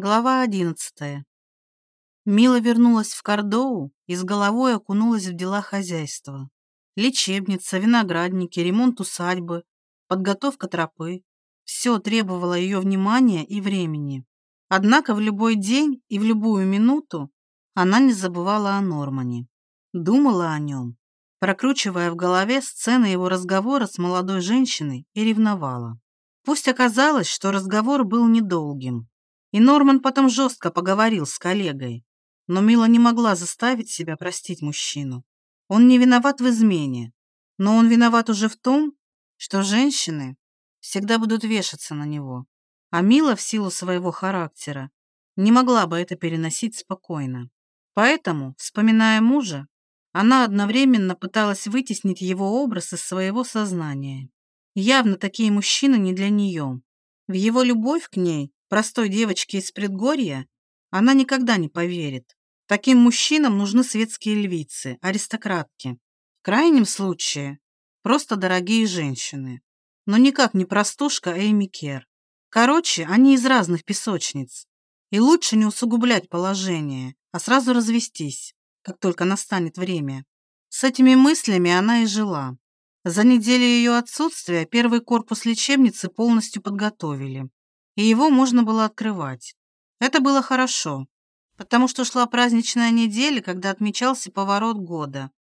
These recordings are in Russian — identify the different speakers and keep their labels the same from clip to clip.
Speaker 1: Глава одиннадцатая. Мила вернулась в Кордоу и с головой окунулась в дела хозяйства. Лечебница, виноградники, ремонт усадьбы, подготовка тропы. Все требовало ее внимания и времени. Однако в любой день и в любую минуту она не забывала о Нормане. Думала о нем, прокручивая в голове сцены его разговора с молодой женщиной и ревновала. Пусть оказалось, что разговор был недолгим, и Норман потом жестко поговорил с коллегой. Но Мила не могла заставить себя простить мужчину. Он не виноват в измене, но он виноват уже в том, что женщины всегда будут вешаться на него. А Мила в силу своего характера не могла бы это переносить спокойно. Поэтому, вспоминая мужа, она одновременно пыталась вытеснить его образ из своего сознания. Явно такие мужчины не для нее. В его любовь к ней простой девочке из предгорья, она никогда не поверит. Таким мужчинам нужны светские львицы, аристократки. В крайнем случае, просто дорогие женщины. Но никак не простушка Эйми Кер. Короче, они из разных песочниц. И лучше не усугублять положение, а сразу развестись, как только настанет время. С этими мыслями она и жила. За неделю ее отсутствия первый корпус лечебницы полностью подготовили и его можно было открывать. Это было хорошо, потому что шла праздничная неделя, когда отмечался поворот года.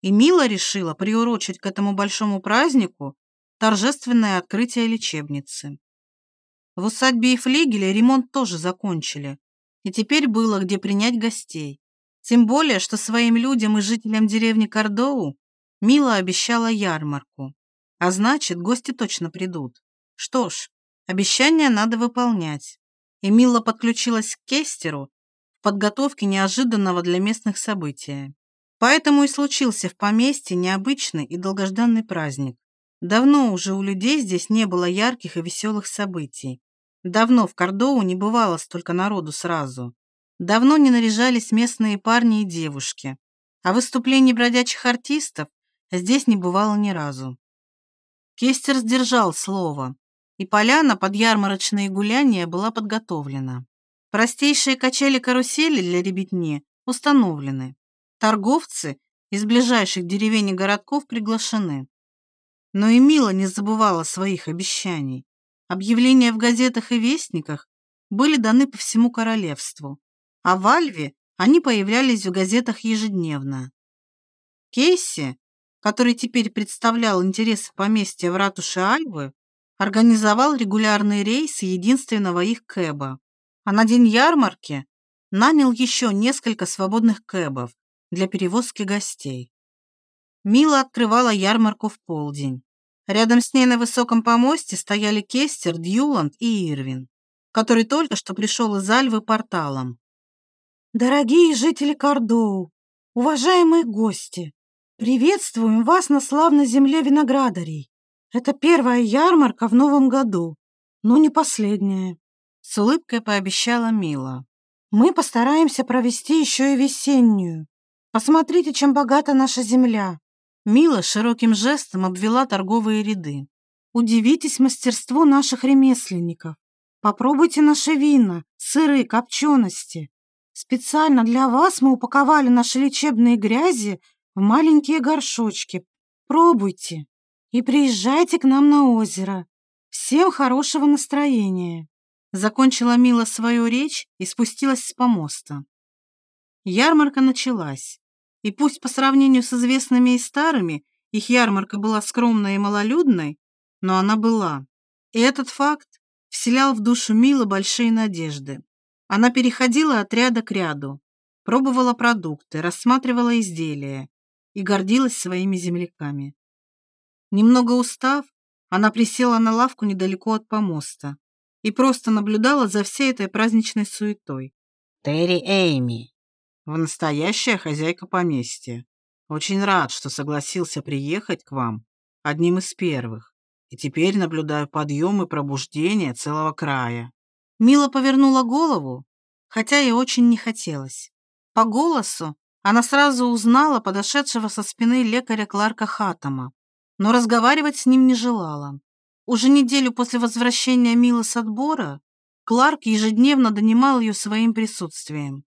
Speaker 1: И Мила решила приурочить к этому большому празднику торжественное открытие лечебницы. В усадьбе и флигеле ремонт тоже закончили, и теперь было где принять гостей. Тем более, что своим людям и жителям деревни Кордоу Мила обещала ярмарку. А значит, гости точно придут. Что ж, Обещания надо выполнять. И Мила подключилась к Кестеру в подготовке неожиданного для местных события. Поэтому и случился в поместье необычный и долгожданный праздник. Давно уже у людей здесь не было ярких и веселых событий. Давно в Кордоу не бывало столько народу сразу. Давно не наряжались местные парни и девушки. А выступлений бродячих артистов здесь не бывало ни разу. Кестер сдержал слово и поляна под ярмарочные гуляния была подготовлена. Простейшие качели-карусели для ребятни установлены. Торговцы из ближайших деревень и городков приглашены. Но и Мила не забывала своих обещаний. Объявления в газетах и вестниках были даны по всему королевству, а в Альве они появлялись в газетах ежедневно. Кейси, который теперь представлял интересы поместья в ратуше Альвы, организовал регулярные рейсы единственного их кэба, а на день ярмарки нанял еще несколько свободных кэбов для перевозки гостей. Мила открывала ярмарку в полдень. Рядом с ней на высоком помосте стояли Кестер, Дьюланд и Ирвин, который только что пришел из Альвы порталом. «Дорогие жители Кордоу, уважаемые гости, приветствуем вас на славной земле виноградарей. Это первая ярмарка в новом году, но не последняя. С улыбкой пообещала Мила. Мы постараемся провести еще и весеннюю. Посмотрите, чем богата наша земля. Мила широким жестом обвела торговые ряды. Удивитесь мастерству наших ремесленников. Попробуйте наши вина, сыры, копчености. Специально для вас мы упаковали наши лечебные грязи в маленькие горшочки. Пробуйте и приезжайте к нам на озеро. Всем хорошего настроения!» Закончила Мила свою речь и спустилась с помоста. Ярмарка началась, и пусть по сравнению с известными и старыми их ярмарка была скромной и малолюдной, но она была. И этот факт вселял в душу Милы большие надежды. Она переходила от ряда к ряду, пробовала продукты, рассматривала изделия и гордилась своими земляками. Немного устав, она присела на лавку недалеко от помоста и просто наблюдала за всей этой праздничной суетой.
Speaker 2: «Терри Эйми!»
Speaker 1: «В настоящая хозяйка поместья. Очень рад, что согласился приехать к вам одним из первых, и теперь наблюдаю подъем и пробуждение целого края». Мила повернула голову, хотя и очень не хотелось. По голосу она сразу узнала подошедшего со спины лекаря Кларка Хаттама но разговаривать с ним не желала. Уже неделю после возвращения Милы с отбора Кларк ежедневно донимал ее своим присутствием.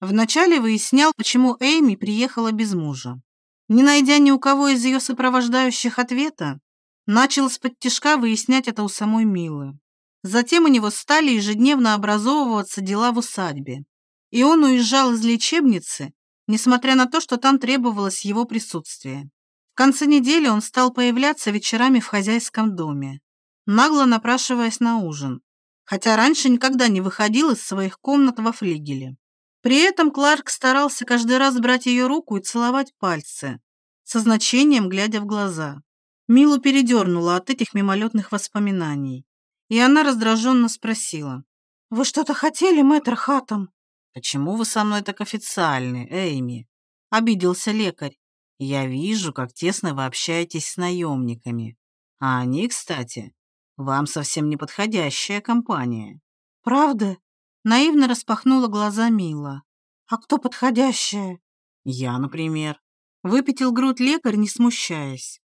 Speaker 1: Вначале выяснял, почему Эйми приехала без мужа. Не найдя ни у кого из ее сопровождающих ответа, начал из-под тяжка выяснять это у самой Милы. Затем у него стали ежедневно образовываться дела в усадьбе, и он уезжал из лечебницы, несмотря на то, что там требовалось его присутствие. Конце недели он стал появляться вечерами в хозяйском доме, нагло напрашиваясь на ужин, хотя раньше никогда не выходил из своих комнат во флигеле. При этом Кларк старался каждый раз брать ее руку и целовать пальцы, со значением глядя в глаза. Милу передернула от этих мимолетных воспоминаний, и она раздраженно спросила. «Вы что-то хотели, мэтр Хаттом?»
Speaker 2: «Почему вы со мной так официальны, Эйми?» — обиделся лекарь. «Я вижу, как тесно вы общаетесь с наемниками. А они, кстати, вам совсем не подходящая компания».
Speaker 1: «Правда?» Наивно распахнула глаза Мила. «А кто подходящая?»
Speaker 2: «Я, например».
Speaker 1: Выпятил грудь лекарь, не смущаясь.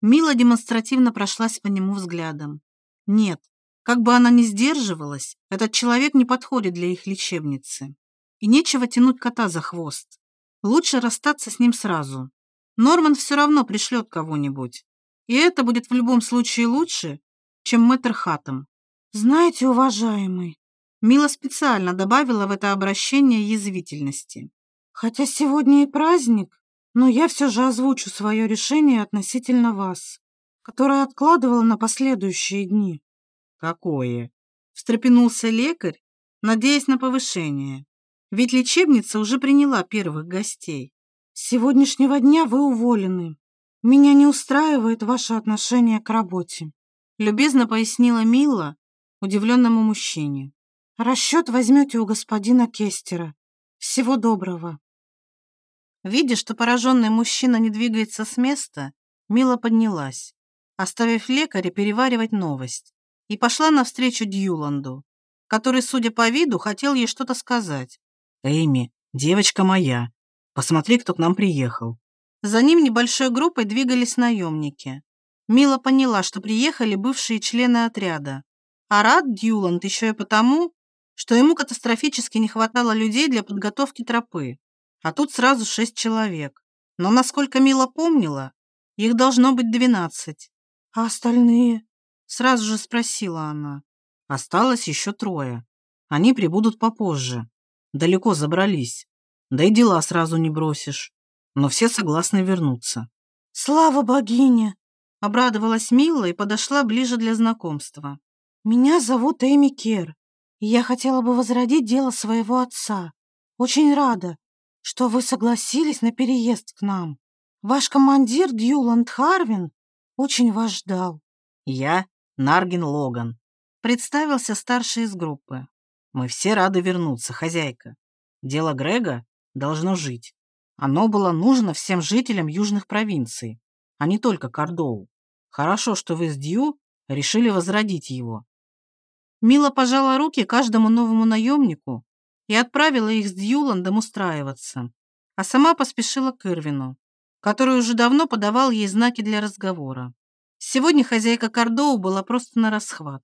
Speaker 1: Мила демонстративно прошлась по нему взглядом. Нет, как бы она ни сдерживалась, этот человек не подходит для их лечебницы. И нечего тянуть кота за хвост. Лучше расстаться с ним сразу. Норман все равно пришлет кого-нибудь. И это будет в любом случае лучше, чем мэтр Хаттом. Знаете, уважаемый, Мила специально добавила в это обращение язвительности. «Хотя сегодня и праздник, но я все же озвучу свое решение относительно вас, которое откладывала на последующие дни».
Speaker 2: «Какое?»
Speaker 1: – встрепенулся лекарь, надеясь на повышение. Ведь лечебница уже приняла первых гостей. «С сегодняшнего дня вы уволены. Меня не устраивает ваше отношение к работе», – любезно пояснила Мила удивленному мужчине. Расчет возьмете у господина Кестера. Всего доброго. Видя, что пораженный мужчина не двигается с места, Мила поднялась, оставив лекаря переваривать новость, и пошла навстречу Дьюланду, который, судя по виду, хотел ей что-то сказать.
Speaker 2: «Эйми, девочка моя, посмотри, кто к нам приехал».
Speaker 1: За ним небольшой группой двигались наемники. Мила поняла, что приехали бывшие члены отряда. А рад Дьюланд еще и потому, что ему катастрофически не хватало людей для подготовки тропы, а тут сразу шесть человек. Но, насколько Мила помнила, их должно быть двенадцать. «А остальные?» — сразу же спросила она.
Speaker 2: «Осталось еще трое. Они прибудут попозже. Далеко забрались. Да и дела сразу не бросишь. Но все согласны вернуться».
Speaker 1: «Слава богине!» — обрадовалась Мила и подошла ближе для знакомства. «Меня зовут Эми Кер я хотела бы возродить дело своего отца. Очень рада, что вы согласились на переезд к нам. Ваш командир Дьюланд Харвин очень вас ждал.
Speaker 2: Я Наргин Логан. Представился старший из группы. Мы все рады вернуться, хозяйка. Дело Грега должно жить. Оно было нужно всем жителям южных провинций, а не только Кордоу. Хорошо, что вы с Дью решили возродить его. Мила пожала руки каждому новому наемнику и отправила их с Дьюландом устраиваться, а сама поспешила к Ирвину, который уже давно подавал ей знаки для разговора. Сегодня хозяйка Кордоу была просто на расхват.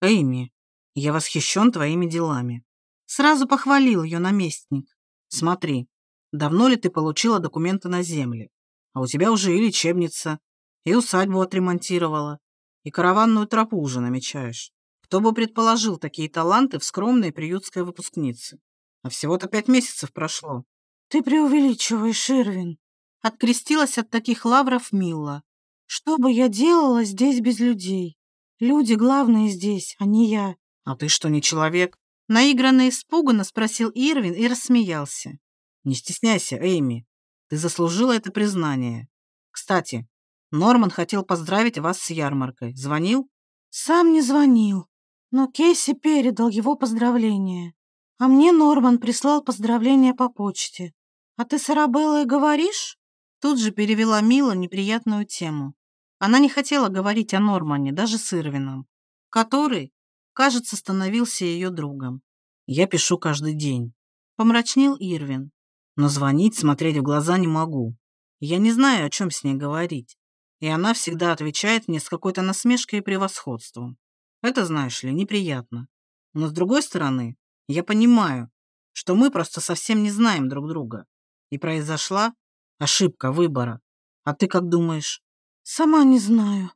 Speaker 2: «Эйми, я восхищен твоими делами». Сразу похвалил ее наместник. «Смотри, давно ли ты получила документы на земли? А у тебя уже и лечебница, и усадьбу отремонтировала, и караванную тропу уже намечаешь. Кто бы предположил такие таланты в скромной приютской выпускнице? А всего-то пять месяцев прошло.
Speaker 1: Ты преувеличиваешь, Ирвин. Открестилась от таких лавров Мила. Что бы я делала здесь без людей? Люди главные здесь, а не я.
Speaker 2: А ты что, не человек?
Speaker 1: Наигранно испуганно спросил Ирвин и рассмеялся.
Speaker 2: Не стесняйся, Эйми. Ты заслужила это признание. Кстати, Норман хотел поздравить вас с ярмаркой. Звонил?
Speaker 1: Сам не звонил. Но Кейси передал его поздравления. А мне Норман прислал поздравления по почте. А ты с Арабеллой говоришь? Тут же перевела Мила неприятную тему. Она не хотела говорить о Нормане, даже с Ирвином, который, кажется, становился ее другом.
Speaker 2: «Я пишу каждый день», —
Speaker 1: помрачнел Ирвин.
Speaker 2: «Но звонить, смотреть в глаза не могу. Я не знаю, о чем с ней говорить. И она всегда отвечает мне с какой-то насмешкой и превосходством. Это, знаешь ли, неприятно. Но с другой стороны, я понимаю, что мы просто совсем не знаем друг друга. И произошла ошибка выбора. А ты как думаешь?
Speaker 1: Сама не знаю,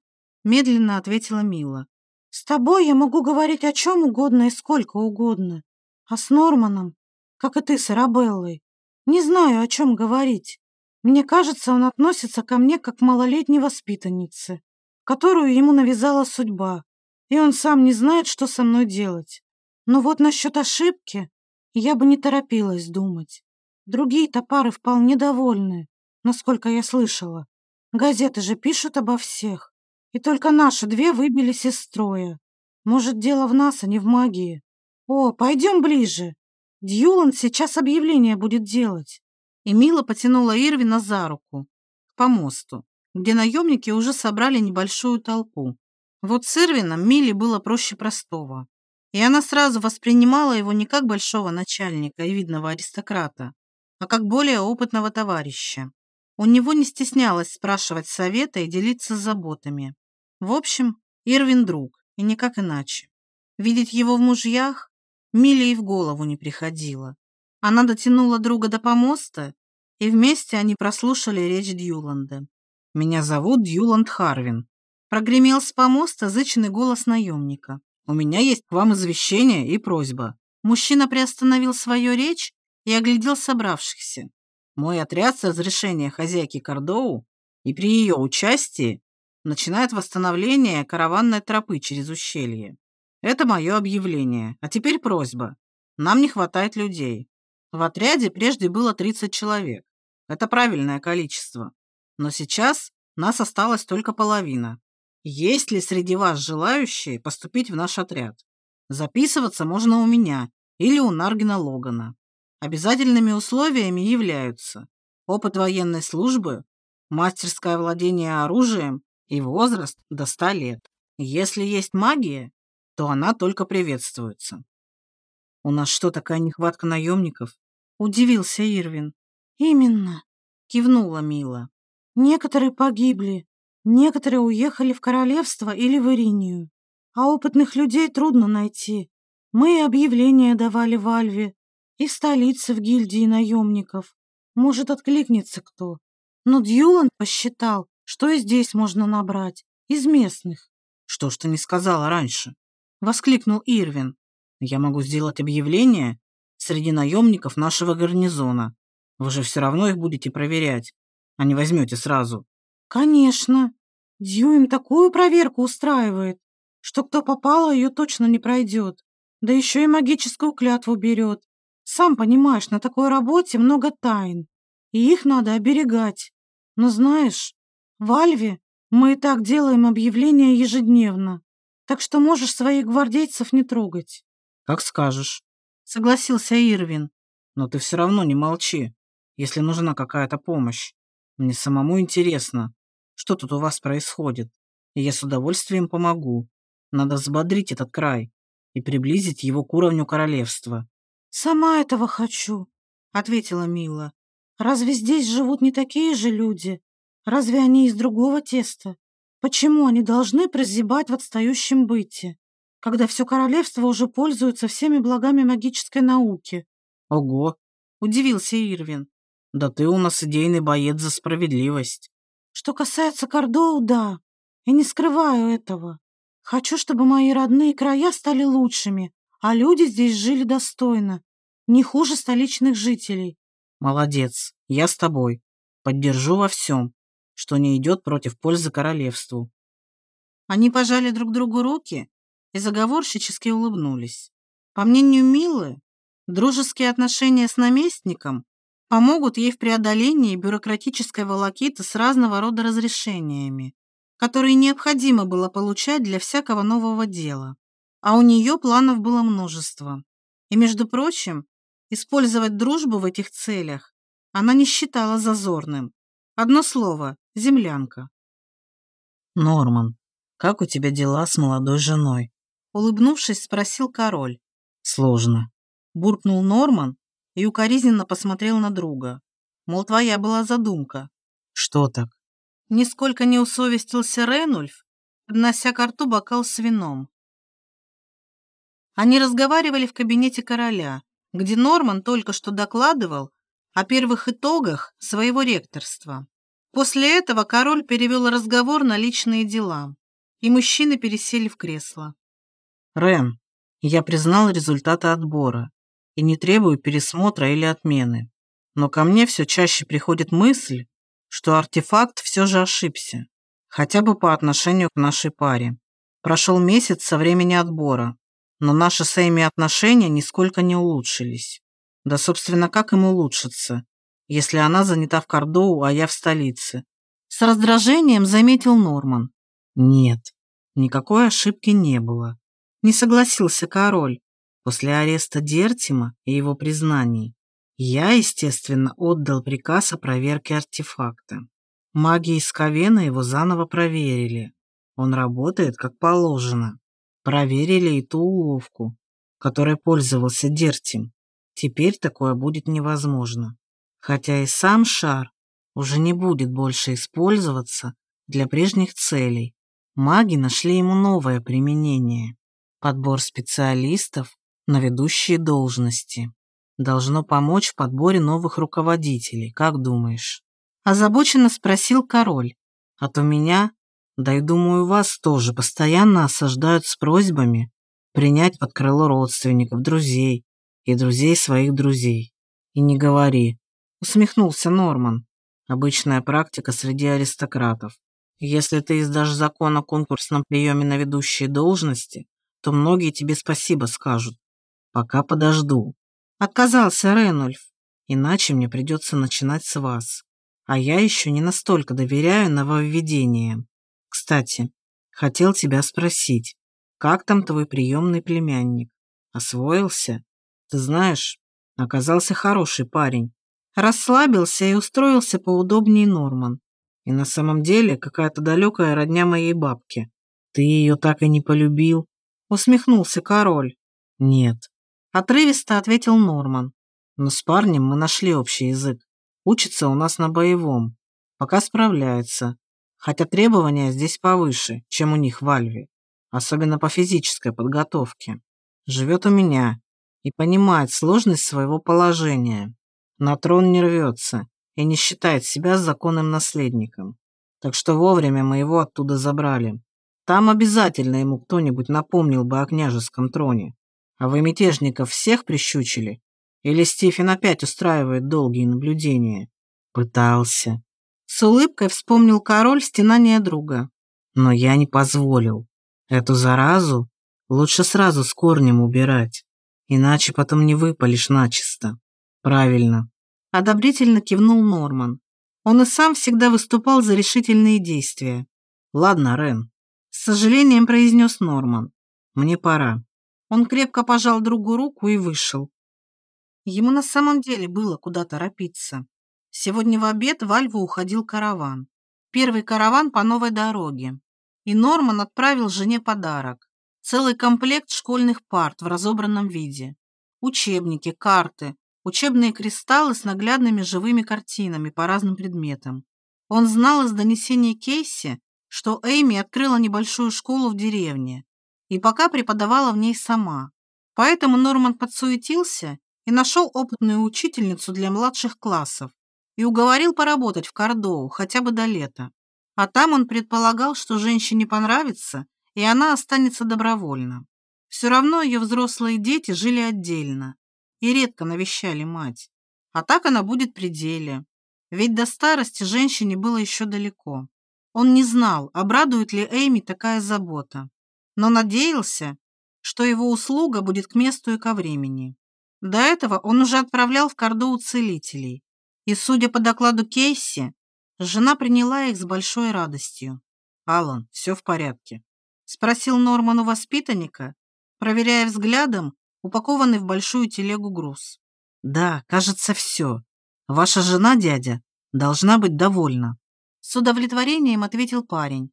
Speaker 1: медленно ответила Мила. С тобой я могу говорить о чем угодно и сколько угодно. А с Норманом, как и ты с Арабеллой, не знаю, о чем говорить. Мне кажется, он относится ко мне как к малолетней воспитаннице, которую ему навязала судьба и он сам не знает, что со мной делать. Но вот насчет ошибки я бы не торопилась думать. Другие-то пары вполне довольны, насколько я слышала. Газеты же пишут обо всех. И только наши две выбились из строя. Может, дело в нас, а не в магии. О, пойдем ближе. Дьюланд сейчас объявление будет делать.
Speaker 2: И Мила потянула Ирвина за руку к помосту, где наемники уже собрали небольшую толпу. Вот с Ирвином Миле было проще простого. И она сразу воспринимала его не как большого начальника и видного аристократа, а как более опытного товарища. У него не стеснялась спрашивать совета и делиться заботами. В общем, Ирвин друг, и никак иначе. Видеть его в мужьях Миле и в голову не приходило. Она дотянула друга до помоста, и вместе они прослушали речь Дьюланда. «Меня зовут Дьюланд Харвин. Прогремел с помоста зычный голос наемника. «У меня есть к вам извещение и просьба». Мужчина приостановил свою речь и оглядел собравшихся. «Мой отряд с разрешения хозяйки Кордоу и при ее участии начинает восстановление караванной тропы через ущелье. Это мое объявление. А теперь просьба. Нам не хватает людей. В отряде прежде было 30 человек. Это правильное количество. Но сейчас нас осталось только половина. Есть ли среди вас желающие поступить в наш отряд? Записываться можно у меня или у Наргина Логана. Обязательными условиями являются опыт военной службы, мастерское владение оружием и возраст до 100 лет. Если есть магия, то она только приветствуется. «У нас что, такая нехватка наемников?» – удивился Ирвин.
Speaker 1: «Именно», –
Speaker 2: кивнула Мила.
Speaker 1: «Некоторые погибли, Некоторые уехали в королевство или в Иринию, а опытных людей трудно найти. Мы объявления давали в Альве и в столице в гильдии наемников. Может, откликнется кто. Но Дьюланд посчитал, что и здесь можно набрать, из местных.
Speaker 2: «Что ж ты не сказала раньше?» — воскликнул Ирвин. «Я могу сделать объявление среди наемников нашего гарнизона. Вы же все равно их будете проверять, а не возьмете сразу».
Speaker 1: «Конечно. Дью им такую проверку устраивает, что кто попало, ее точно не пройдет. Да еще и магическую клятву берет. Сам понимаешь, на такой работе много тайн, и их надо оберегать. Но знаешь, в Альве мы и так делаем объявления ежедневно, так что можешь своих гвардейцев не трогать.
Speaker 2: Как скажешь, согласился Ирвин. Но ты все равно не молчи, если нужна какая-то помощь. Мне самому интересно, что тут у вас происходит, и я с удовольствием помогу. Надо взбодрить этот край и приблизить его к уровню королевства».
Speaker 1: «Сама этого хочу», — ответила Мила. «Разве здесь живут не такие же люди? Разве они из другого теста? Почему они должны прозябать в отстающем быте, когда все королевство уже пользуется всеми благами магической науки?»
Speaker 2: «Ого!» — удивился Ирвин. «Да ты у нас идейный боец за справедливость».
Speaker 1: Что касается Кордоу, да, и не скрываю этого. Хочу, чтобы мои родные края стали лучшими, а люди здесь жили достойно, не хуже столичных жителей.
Speaker 2: Молодец, я с тобой. Поддержу во всем, что не идет против пользы королевству. Они пожали друг другу руки и заговорщически улыбнулись. По мнению Милы, дружеские отношения с наместником помогут ей в преодолении бюрократической волокиты с разного рода разрешениями, которые необходимо было получать для всякого нового дела. А у нее планов было множество. И, между прочим, использовать дружбу в этих целях она не считала зазорным. Одно слово – землянка. «Норман, как у тебя дела с молодой женой?» Улыбнувшись, спросил король. «Сложно», – буркнул Норман и укоризненно посмотрел на друга. Мол, твоя была задумка. Что так? Нисколько не усовестился Ренульф, поднося к рту бокал с вином.
Speaker 1: Они разговаривали в кабинете короля, где Норман только что докладывал о первых итогах своего ректорства. После этого король перевел разговор на личные дела, и мужчины пересели в кресло.
Speaker 2: «Рен, я признал результаты отбора и не требую пересмотра или отмены. Но ко мне все чаще приходит мысль, что артефакт все же ошибся, хотя бы по отношению к нашей паре. Прошел месяц со времени отбора, но наши с Эйми отношения нисколько не улучшились. Да, собственно, как им улучшиться, если она занята в Кордоу, а я в столице? С раздражением заметил Норман. Нет, никакой ошибки не было. Не согласился король после ареста Дертима и его признаний. Я, естественно, отдал приказ о проверке артефакта. Маги из Ковена его заново проверили. Он работает как положено. Проверили и ту уловку, которой пользовался Дертим. Теперь такое будет невозможно. Хотя и сам шар уже не будет больше использоваться для прежних целей. Маги нашли ему новое применение. Подбор специалистов на ведущие должности должно помочь в подборе новых руководителей, как думаешь?» Озабоченно спросил король. «А то меня, да и думаю, вас тоже постоянно осаждают с просьбами принять под крыло родственников, друзей и друзей своих друзей. И не говори», усмехнулся Норман. «Обычная практика среди аристократов. Если ты издашь закон о конкурсном приеме на ведущие должности, то многие тебе спасибо скажут. Пока подожду. Отказался Ренульф. Иначе мне придется начинать с вас. А я еще не настолько доверяю нововведениям. Кстати, хотел тебя спросить, как там твой приемный племянник? Освоился? Ты знаешь, оказался хороший парень. Расслабился и устроился поудобнее Норман. И на самом деле какая-то далекая родня моей бабки. Ты ее так и не полюбил? Усмехнулся король. Нет, Отрывисто ответил Норман. Но с парнем мы нашли общий язык. Учится у нас на боевом. Пока справляется. Хотя требования здесь повыше, чем у них в Альве. Особенно по физической подготовке. Живет у меня и понимает сложность своего положения. На трон не рвется и не считает себя законным наследником. Так что вовремя мы его оттуда забрали. Там обязательно ему кто-нибудь напомнил бы о княжеском троне. А вы мятежников всех прищучили? Или Стивен опять устраивает долгие наблюдения? Пытался. С улыбкой вспомнил король стенания друга. Но я не позволил. Эту заразу лучше сразу с корнем убирать. Иначе потом не выпалишь начисто. Правильно. Одобрительно кивнул Норман. Он и сам всегда выступал за решительные действия. Ладно, Рен. С сожалением произнес Норман. Мне пора. Он крепко пожал другу руку и вышел. Ему на самом деле было куда торопиться. Сегодня в обед в Альву уходил караван. Первый караван по новой дороге. И Норман отправил жене подарок. Целый комплект школьных парт в разобранном виде. Учебники, карты, учебные кристаллы с наглядными живыми картинами по разным предметам. Он знал из донесений Кейси, что Эйми открыла небольшую школу в деревне, и пока преподавала в ней сама. Поэтому Норман подсуетился и нашел опытную учительницу для младших классов и уговорил поработать в Кордоу хотя бы до лета. А там он предполагал, что женщине понравится, и она останется добровольно. Все равно ее взрослые дети жили отдельно и редко навещали мать. А так она будет при деле. Ведь до старости женщине было еще далеко. Он не знал, обрадует ли Эйми такая забота но надеялся, что его услуга будет к месту и ко времени. До этого он уже отправлял в Кордоу целителей, и, судя по докладу Кейси, жена приняла их с большой радостью. «Алан, все в порядке?» — спросил Норман у воспитанника, проверяя взглядом упакованный в большую телегу груз. «Да, кажется, все. Ваша жена, дядя, должна быть довольна». С удовлетворением ответил парень,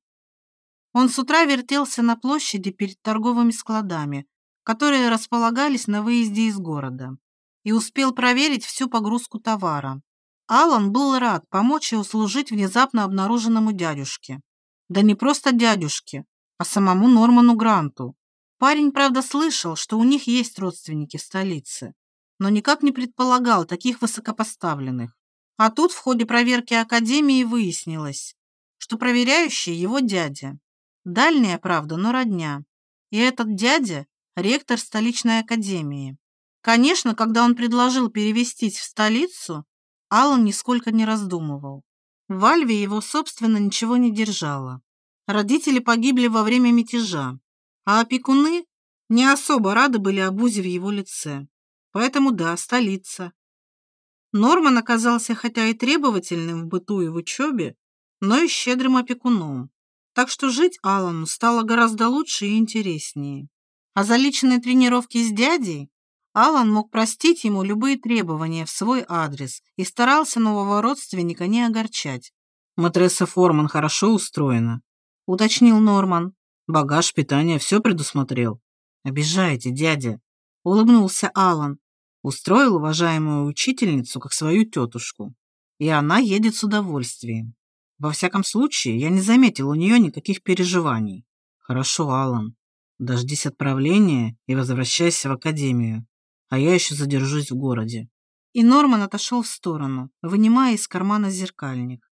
Speaker 2: он с утра вертелся на площади перед торговыми складами, которые располагались на выезде из города, и успел проверить всю погрузку товара. Алан был рад помочь и услужить внезапно обнаруженному дядюшке. Да не просто дядюшке, а самому Норману Гранту.
Speaker 1: Парень, правда, слышал, что у них есть родственники в столице, но никак не предполагал таких высокопоставленных. А тут в ходе проверки Академии выяснилось, что проверяющий его дядя. Дальняя, правда, но родня. И этот дядя – ректор столичной академии. Конечно, когда он предложил перевестись в столицу, Аллан нисколько не раздумывал. В Альве его, собственно, ничего не держало. Родители погибли во время мятежа, а опекуны не особо рады были обузе в его лице. Поэтому да, столица. Норман оказался хотя и требовательным в быту и в учебе, но и щедрым опекуном. Так что жить Алану стало гораздо лучше и интереснее. А за личные тренировки с дядей Алан мог простить ему любые требования в свой адрес и старался нового родственника не огорчать.
Speaker 2: «Матресса Форман хорошо устроена», — уточнил Норман. «Багаж, питание, все предусмотрел». «Обижаете, дядя», — улыбнулся Алан. Устроил уважаемую учительницу как свою тетушку. И она едет с удовольствием. Во всяком случае, я не заметил у нее никаких переживаний. Хорошо, Алан. Дождись отправления и возвращайся в академию а я еще задержусь в городе».
Speaker 1: И Норман отошел в сторону, вынимая из кармана зеркальник.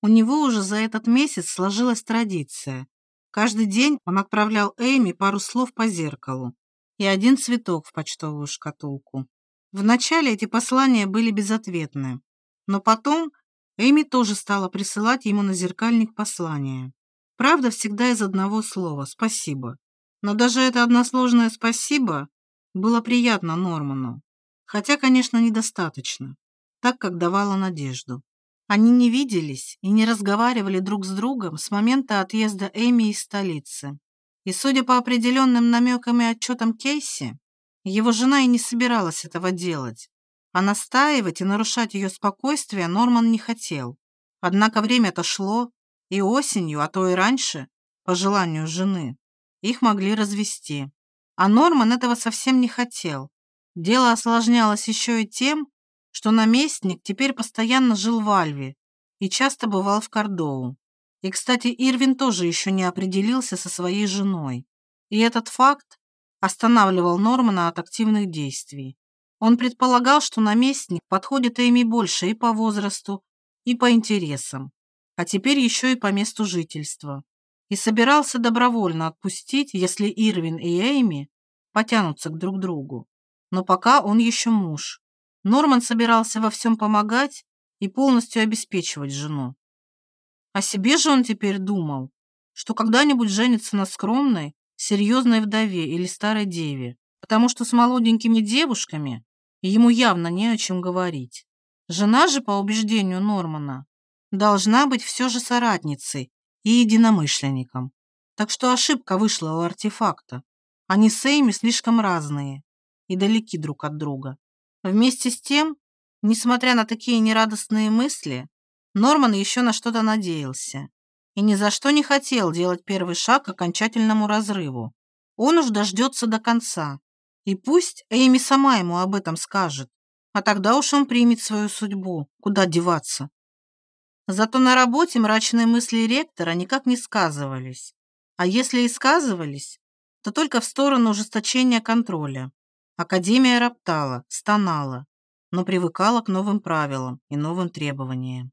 Speaker 1: У него уже за этот месяц сложилась традиция. Каждый день он отправлял Эйми пару слов по зеркалу и один цветок в почтовую шкатулку. Вначале эти послания были безответны, но потом Эми тоже стала присылать ему на зеркальник послания. Правда, всегда из одного слова «спасибо». Но даже это односложное «спасибо» Было приятно Норману, хотя, конечно, недостаточно, так как давало надежду. Они не виделись и не разговаривали друг с другом с момента отъезда Эми из столицы. И, судя по определенным намекам и отчетам Кейси, его жена и не собиралась этого делать. А настаивать и нарушать ее спокойствие Норман не хотел. Однако время-то шло, и осенью, а то и раньше, по желанию жены, их могли развести. А Норман этого совсем не хотел. Дело осложнялось еще и тем, что наместник теперь постоянно жил в Альве и часто бывал в Кордоу. И, кстати, Ирвин тоже еще не определился со своей женой. И этот факт останавливал Нормана от активных действий. Он предполагал, что наместник подходит Эми больше и по возрасту, и по интересам, а теперь еще и по месту жительства и собирался добровольно отпустить, если Ирвин и Эйми потянутся к друг другу. Но пока он еще муж. Норман собирался во всем помогать и полностью обеспечивать жену. О себе же он теперь думал, что когда-нибудь женится на скромной, серьезной вдове или старой деве, потому что с молоденькими девушками ему явно не о чем говорить. Жена же, по убеждению Нормана, должна быть все же соратницей и единомышленником. Так что ошибка вышла у артефакта. Они с Эйми слишком разные и далеки друг от друга. Вместе с тем, несмотря на такие нерадостные мысли, Норман еще на что-то надеялся и ни за что не хотел делать первый шаг к окончательному разрыву. Он уж дождется до конца. И пусть Эйми сама ему об этом скажет, а тогда уж он примет свою судьбу, куда деваться. Зато на работе мрачные мысли ректора никак не сказывались. А если и сказывались, то только в сторону ужесточения контроля. Академия роптала, стонала, но привыкала к новым правилам и новым требованиям.